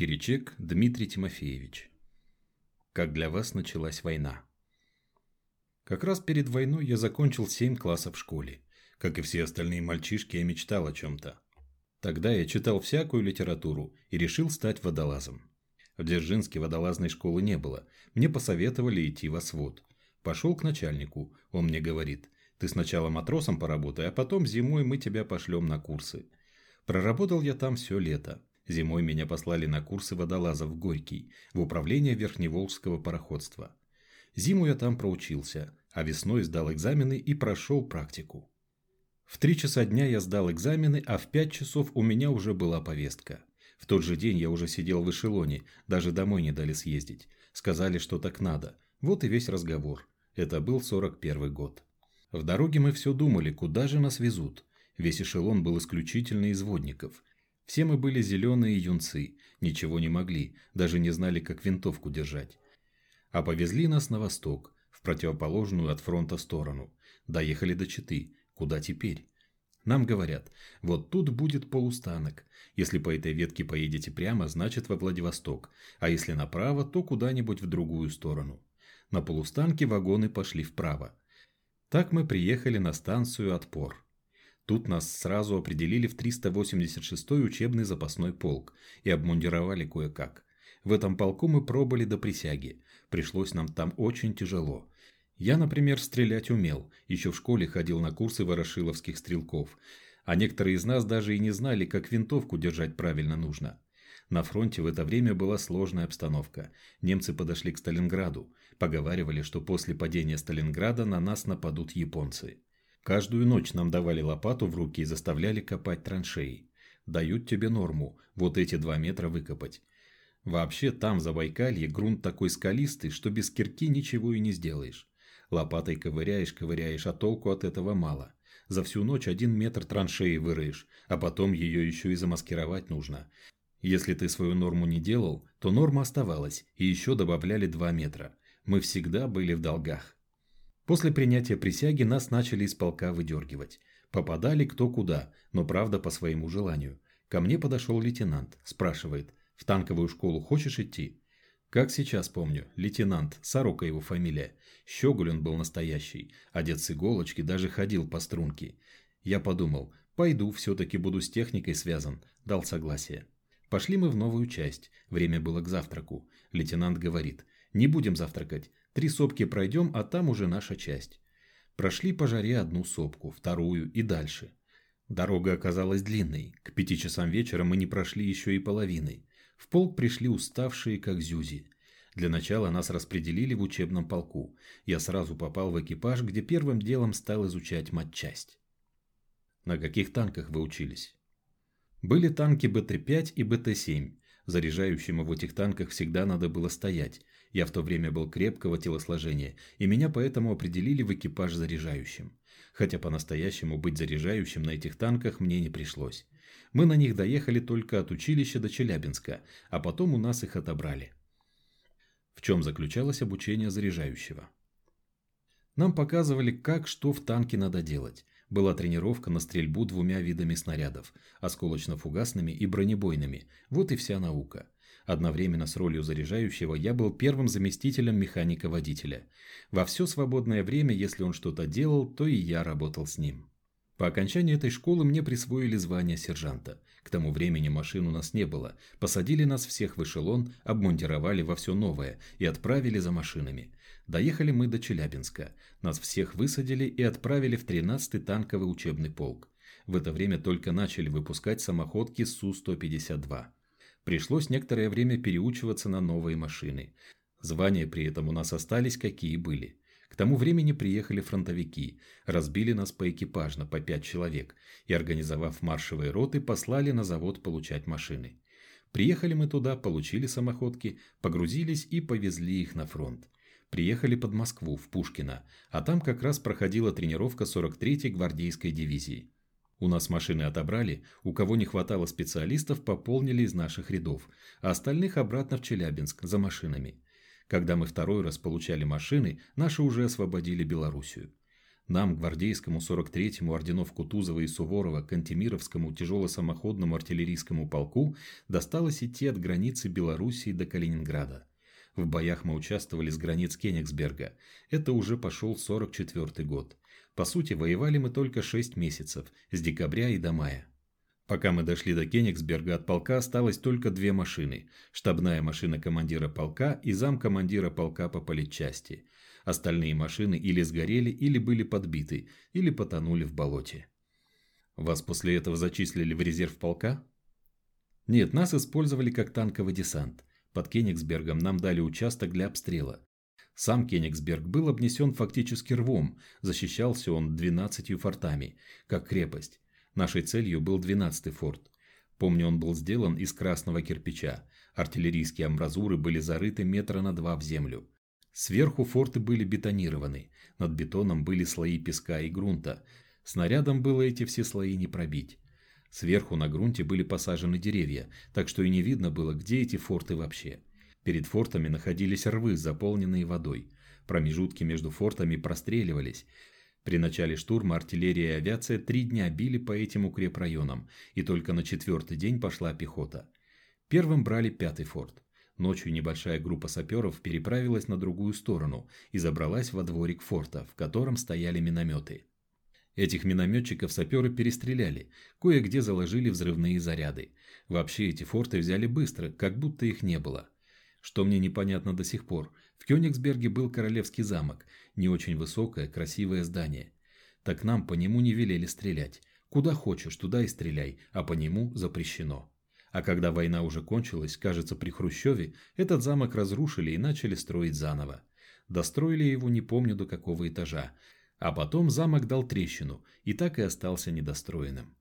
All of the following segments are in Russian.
Киричек Дмитрий Тимофеевич. Как для вас началась война? Как раз перед войной я закончил 7 классов в школе. Как и все остальные мальчишки, я мечтал о чем-то. Тогда я читал всякую литературу и решил стать водолазом. В Дзержинске водолазной школы не было. Мне посоветовали идти в освод. Пошел к начальнику. Он мне говорит, ты сначала матросом поработай, а потом зимой мы тебя пошлем на курсы. Проработал я там все лето. Зимой меня послали на курсы водолазов в Горький, в управление Верхневолжского пароходства. Зиму я там проучился, а весной сдал экзамены и прошел практику. В три часа дня я сдал экзамены, а в пять часов у меня уже была повестка. В тот же день я уже сидел в эшелоне, даже домой не дали съездить. Сказали, что так надо. Вот и весь разговор. Это был 41 год. В дороге мы все думали, куда же нас везут. Весь эшелон был исключительно из водников. Все мы были зеленые юнцы, ничего не могли, даже не знали, как винтовку держать. А повезли нас на восток, в противоположную от фронта сторону. Доехали до Читы. Куда теперь? Нам говорят, вот тут будет полустанок. Если по этой ветке поедете прямо, значит во Владивосток, а если направо, то куда-нибудь в другую сторону. На полустанке вагоны пошли вправо. Так мы приехали на станцию «Отпор». Тут нас сразу определили в 386-й учебный запасной полк и обмундировали кое-как. В этом полку мы пробыли до присяги. Пришлось нам там очень тяжело. Я, например, стрелять умел, еще в школе ходил на курсы ворошиловских стрелков, а некоторые из нас даже и не знали, как винтовку держать правильно нужно. На фронте в это время была сложная обстановка. Немцы подошли к Сталинграду, поговаривали, что после падения Сталинграда на нас нападут японцы. Каждую ночь нам давали лопату в руки и заставляли копать траншеи. Дают тебе норму, вот эти два метра выкопать. Вообще там, в Забайкалье, грунт такой скалистый, что без кирки ничего и не сделаешь. Лопатой ковыряешь, ковыряешь, а толку от этого мало. За всю ночь один метр траншеи выроешь, а потом ее еще и замаскировать нужно. Если ты свою норму не делал, то норма оставалась, и еще добавляли два метра. Мы всегда были в долгах. После принятия присяги нас начали из полка выдергивать. Попадали кто куда, но правда по своему желанию. Ко мне подошел лейтенант, спрашивает, в танковую школу хочешь идти? Как сейчас помню, лейтенант, Сорока его фамилия. Щеголь он был настоящий, одет с иголочки, даже ходил по струнке. Я подумал, пойду, все-таки буду с техникой связан, дал согласие. Пошли мы в новую часть, время было к завтраку. Лейтенант говорит, не будем завтракать, Три сопки пройдем, а там уже наша часть. Прошли по жаре одну сопку, вторую и дальше. Дорога оказалась длинной. К пяти часам вечера мы не прошли еще и половины. В полк пришли уставшие, как зюзи. Для начала нас распределили в учебном полку. Я сразу попал в экипаж, где первым делом стал изучать матчасть. На каких танках вы учились? Были танки БТ-5 и БТ-7. Заряжающему в этих танках всегда надо было стоять, я в то время был крепкого телосложения, и меня поэтому определили в экипаж заряжающим. Хотя по-настоящему быть заряжающим на этих танках мне не пришлось. Мы на них доехали только от училища до Челябинска, а потом у нас их отобрали. В чем заключалось обучение заряжающего? Нам показывали, как что в танке надо делать. Была тренировка на стрельбу двумя видами снарядов – осколочно-фугасными и бронебойными. Вот и вся наука. Одновременно с ролью заряжающего я был первым заместителем механика-водителя. Во все свободное время, если он что-то делал, то и я работал с ним. По окончании этой школы мне присвоили звание сержанта. К тому времени машин у нас не было. Посадили нас всех в эшелон, обмундировали во все новое и отправили за машинами. Доехали мы до Челябинска. Нас всех высадили и отправили в 13-й танковый учебный полк. В это время только начали выпускать самоходки Су-152. Пришлось некоторое время переучиваться на новые машины. Звания при этом у нас остались какие были. К тому времени приехали фронтовики, разбили нас поэкипажно по пять человек и, организовав маршевые роты, послали на завод получать машины. Приехали мы туда, получили самоходки, погрузились и повезли их на фронт. Приехали под Москву, в Пушкино, а там как раз проходила тренировка 43-й гвардейской дивизии. У нас машины отобрали, у кого не хватало специалистов, пополнили из наших рядов, а остальных обратно в Челябинск за машинами. Когда мы второй раз получали машины, наши уже освободили Белоруссию. Нам, гвардейскому 43-му орденов Кутузова и Суворова, Кантемировскому тяжело-самоходному артиллерийскому полку досталось идти от границы Белоруссии до Калининграда. В боях мы участвовали с границ Кенигсберга. Это уже пошел 44 год. По сути, воевали мы только 6 месяцев, с декабря и до мая. Пока мы дошли до Кенигсберга, от полка осталось только две машины. Штабная машина командира полка и замкомандира полка по политчасти. Остальные машины или сгорели, или были подбиты, или потонули в болоте. Вас после этого зачислили в резерв полка? Нет, нас использовали как танковый десант. Под Кенигсбергом нам дали участок для обстрела. Сам Кенигсберг был обнесен фактически рвом, защищался он 12 фортами, как крепость. Нашей целью был 12-й форт. Помню, он был сделан из красного кирпича. Артиллерийские амбразуры были зарыты метра на два в землю. Сверху форты были бетонированы, над бетоном были слои песка и грунта. Снарядом было эти все слои не пробить. Сверху на грунте были посажены деревья, так что и не видно было, где эти форты вообще. Перед фортами находились рвы, заполненные водой. Промежутки между фортами простреливались. При начале штурма артиллерия и авиация три дня били по этим укрепрайонам, и только на четвертый день пошла пехота. Первым брали пятый форт. Ночью небольшая группа саперов переправилась на другую сторону и забралась во дворик форта, в котором стояли минометы. Этих минометчиков саперы перестреляли, кое-где заложили взрывные заряды. Вообще эти форты взяли быстро, как будто их не было. Что мне непонятно до сих пор, в Кёнигсберге был королевский замок, не очень высокое, красивое здание. Так нам по нему не велели стрелять. Куда хочешь, туда и стреляй, а по нему запрещено. А когда война уже кончилась, кажется, при Хрущеве, этот замок разрушили и начали строить заново. Достроили его не помню до какого этажа, а потом замок дал трещину и так и остался недостроенным.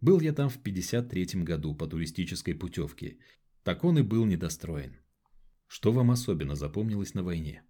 Был я там в 53 году по туристической путевке. Так он и был недостроен. Что вам особенно запомнилось на войне?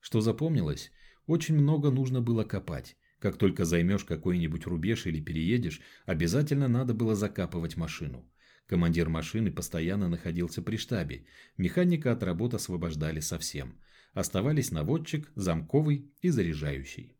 Что запомнилось? Очень много нужно было копать. Как только займешь какой-нибудь рубеж или переедешь, обязательно надо было закапывать машину. Командир машины постоянно находился при штабе. Механика от работы освобождали совсем. Оставались наводчик, замковый и заряжающий.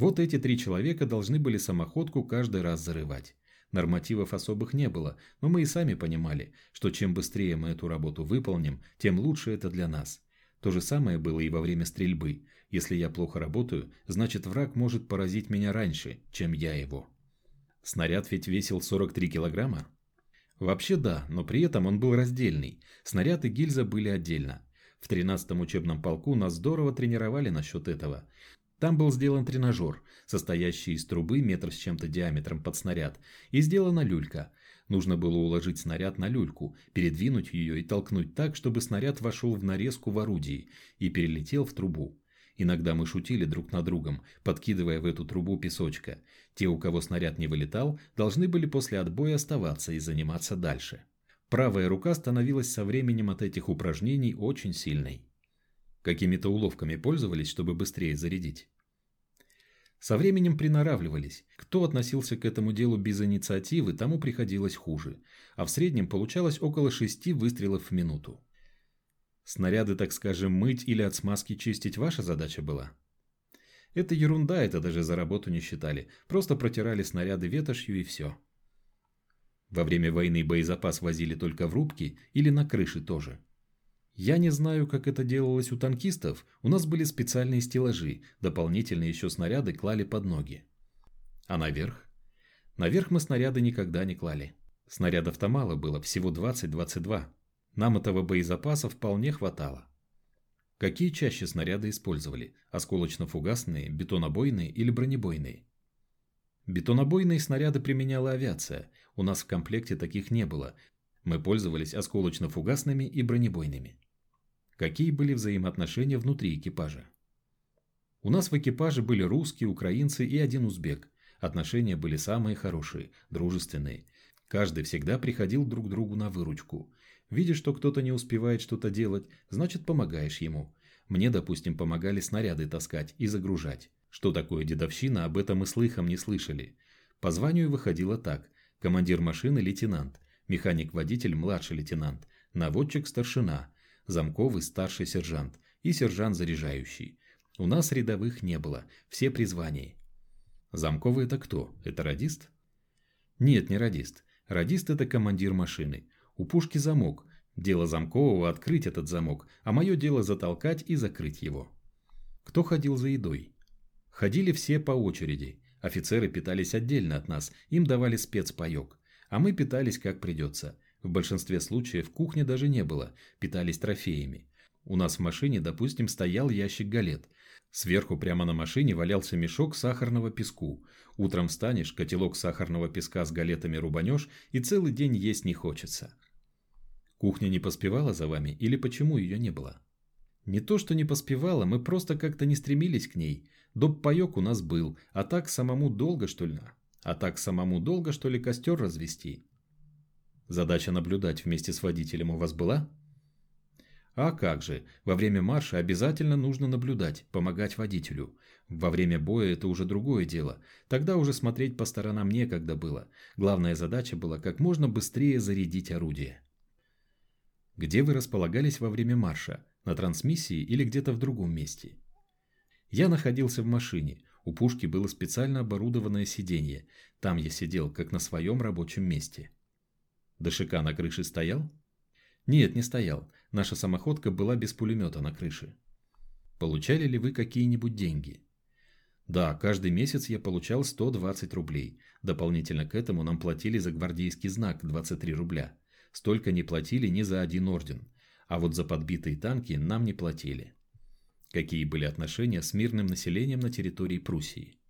Вот эти три человека должны были самоходку каждый раз зарывать. Нормативов особых не было, но мы и сами понимали, что чем быстрее мы эту работу выполним, тем лучше это для нас. То же самое было и во время стрельбы. Если я плохо работаю, значит враг может поразить меня раньше, чем я его. Снаряд ведь весил 43 килограмма? Вообще да, но при этом он был раздельный. Снаряд и гильза были отдельно. В 13-м учебном полку нас здорово тренировали насчет этого. Там был сделан тренажер, состоящий из трубы метр с чем-то диаметром под снаряд, и сделана люлька. Нужно было уложить снаряд на люльку, передвинуть ее и толкнуть так, чтобы снаряд вошел в нарезку в орудии и перелетел в трубу. Иногда мы шутили друг над другом, подкидывая в эту трубу песочка. Те, у кого снаряд не вылетал, должны были после отбоя оставаться и заниматься дальше. Правая рука становилась со временем от этих упражнений очень сильной. Какими-то уловками пользовались, чтобы быстрее зарядить. Со временем приноравливались. Кто относился к этому делу без инициативы, тому приходилось хуже. А в среднем получалось около шести выстрелов в минуту. Снаряды, так скажем, мыть или от смазки чистить ваша задача была? Это ерунда, это даже за работу не считали. Просто протирали снаряды ветошью и все. Во время войны боезапас возили только в рубки или на крыши тоже. Я не знаю, как это делалось у танкистов, у нас были специальные стеллажи, дополнительно еще снаряды клали под ноги. А наверх? Наверх мы снаряды никогда не клали. Снарядов-то мало было, всего 20-22. Нам этого боезапаса вполне хватало. Какие чаще снаряды использовали? Осколочно-фугасные, бетонобойные или бронебойные? Бетонобойные снаряды применяла авиация. У нас в комплекте таких не было, мы пользовались осколочно-фугасными и бронебойными. Какие были взаимоотношения внутри экипажа? У нас в экипаже были русские, украинцы и один узбек. Отношения были самые хорошие, дружественные. Каждый всегда приходил друг другу на выручку. Видишь, что кто-то не успевает что-то делать, значит помогаешь ему. Мне, допустим, помогали снаряды таскать и загружать. Что такое дедовщина, об этом и слыхом не слышали. По званию выходило так. Командир машины – лейтенант – механик-водитель младший лейтенант, наводчик старшина, замковый старший сержант и сержант заряжающий. У нас рядовых не было, все при звании. Замковый это кто? Это радист? Нет, не радист. Радист это командир машины. У пушки замок. Дело замкового открыть этот замок, а мое дело затолкать и закрыть его. Кто ходил за едой? Ходили все по очереди. Офицеры питались отдельно от нас, им давали спецпаек. А мы питались как придется. В большинстве случаев кухни даже не было, питались трофеями. У нас в машине, допустим, стоял ящик галет. Сверху прямо на машине валялся мешок сахарного песку. Утром встанешь, котелок сахарного песка с галетами рубанешь, и целый день есть не хочется. Кухня не поспевала за вами или почему ее не было? Не то, что не поспевала, мы просто как-то не стремились к ней. Доп паёк у нас был, а так самому долго, что ли? А так самому долго, что ли, костер развести? Задача наблюдать вместе с водителем у вас была? А как же, во время марша обязательно нужно наблюдать, помогать водителю. Во время боя это уже другое дело. Тогда уже смотреть по сторонам некогда было. Главная задача была как можно быстрее зарядить орудие. Где вы располагались во время марша? На трансмиссии или где-то в другом месте? Я находился в машине. У пушки было специально оборудованное сиденье. Там я сидел, как на своем рабочем месте. ДШК на крыше стоял? Нет, не стоял. Наша самоходка была без пулемета на крыше. Получали ли вы какие-нибудь деньги? Да, каждый месяц я получал 120 рублей. Дополнительно к этому нам платили за гвардейский знак 23 рубля. Столько не платили ни за один орден. А вот за подбитые танки нам не платили. Какие были отношения с мирным населением на территории Пруссии?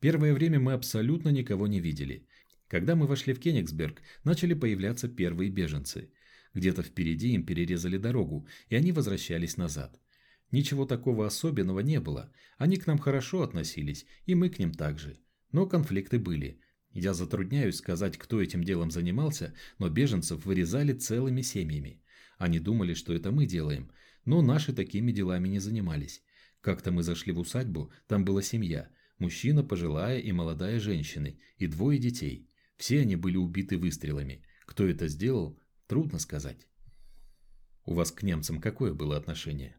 Первое время мы абсолютно никого не видели. Когда мы вошли в Кенигсберг, начали появляться первые беженцы. Где-то впереди им перерезали дорогу, и они возвращались назад. Ничего такого особенного не было. Они к нам хорошо относились, и мы к ним также. Но конфликты были. Я затрудняюсь сказать, кто этим делом занимался, но беженцев вырезали целыми семьями. Они думали, что это мы делаем, но наши такими делами не занимались. Как-то мы зашли в усадьбу, там была семья. Мужчина, пожилая и молодая женщины, и двое детей. Все они были убиты выстрелами. Кто это сделал, трудно сказать. У вас к немцам какое было отношение?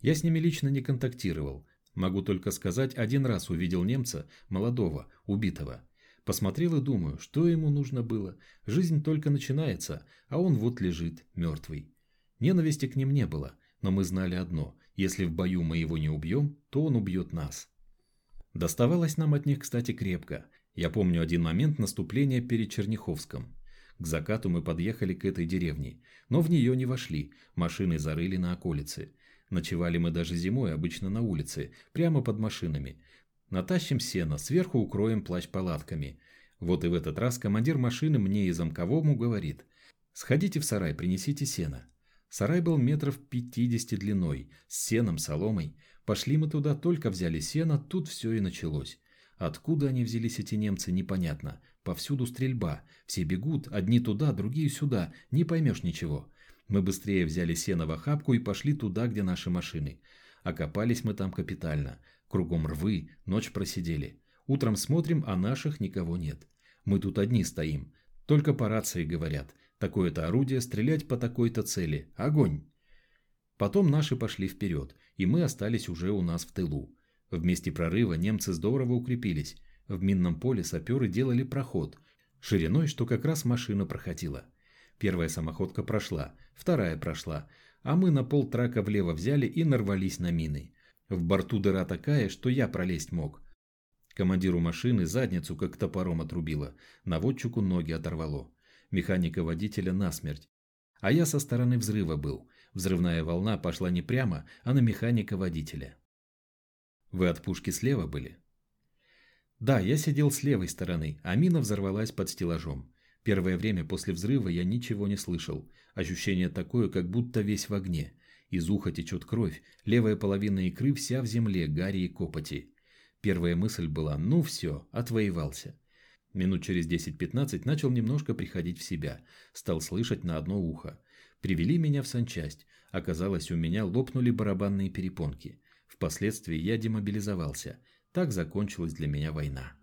Я с ними лично не контактировал. Могу только сказать, один раз увидел немца, молодого, убитого. Посмотрел и думаю, что ему нужно было. Жизнь только начинается, а он вот лежит, мертвый. Ненависти к ним не было, но мы знали одно. Если в бою мы его не убьем, то он убьет нас. Доставалось нам от них, кстати, крепко. Я помню один момент наступления перед Черняховском. К закату мы подъехали к этой деревне, но в нее не вошли, машины зарыли на околице. Ночевали мы даже зимой обычно на улице, прямо под машинами. Натащим сено, сверху укроем плащ палатками. Вот и в этот раз командир машины мне и замковому говорит. «Сходите в сарай, принесите сено». Сарай был метров пятидесяти длиной, с сеном, соломой. Пошли мы туда, только взяли сено, тут все и началось. Откуда они взялись эти немцы, непонятно. Повсюду стрельба. Все бегут, одни туда, другие сюда. Не поймешь ничего. Мы быстрее взяли сено в охапку и пошли туда, где наши машины. Окопались мы там капитально. Кругом рвы, ночь просидели. Утром смотрим, а наших никого нет. Мы тут одни стоим. Только по рации говорят. Такое-то орудие, стрелять по такой-то цели. Огонь! Потом наши пошли вперед, и мы остались уже у нас в тылу. В месте прорыва немцы здорово укрепились. В минном поле саперы делали проход, шириной, что как раз машина проходила. Первая самоходка прошла, вторая прошла, а мы на пол трака влево взяли и нарвались на мины. В борту дыра такая, что я пролезть мог. Командиру машины задницу как топором отрубило, наводчику ноги оторвало. Механика водителя насмерть. А я со стороны взрыва был. Взрывная волна пошла не прямо, а на механика водителя. Вы от пушки слева были? Да, я сидел с левой стороны, а мина взорвалась под стеллажом. Первое время после взрыва я ничего не слышал. Ощущение такое, как будто весь в огне. Из уха течет кровь, левая половина икры вся в земле, гари и копоти. Первая мысль была «ну все, отвоевался». Минут через 10-15 начал немножко приходить в себя, стал слышать на одно ухо. Привели меня в санчасть. Оказалось, у меня лопнули барабанные перепонки. Впоследствии я демобилизовался. Так закончилась для меня война.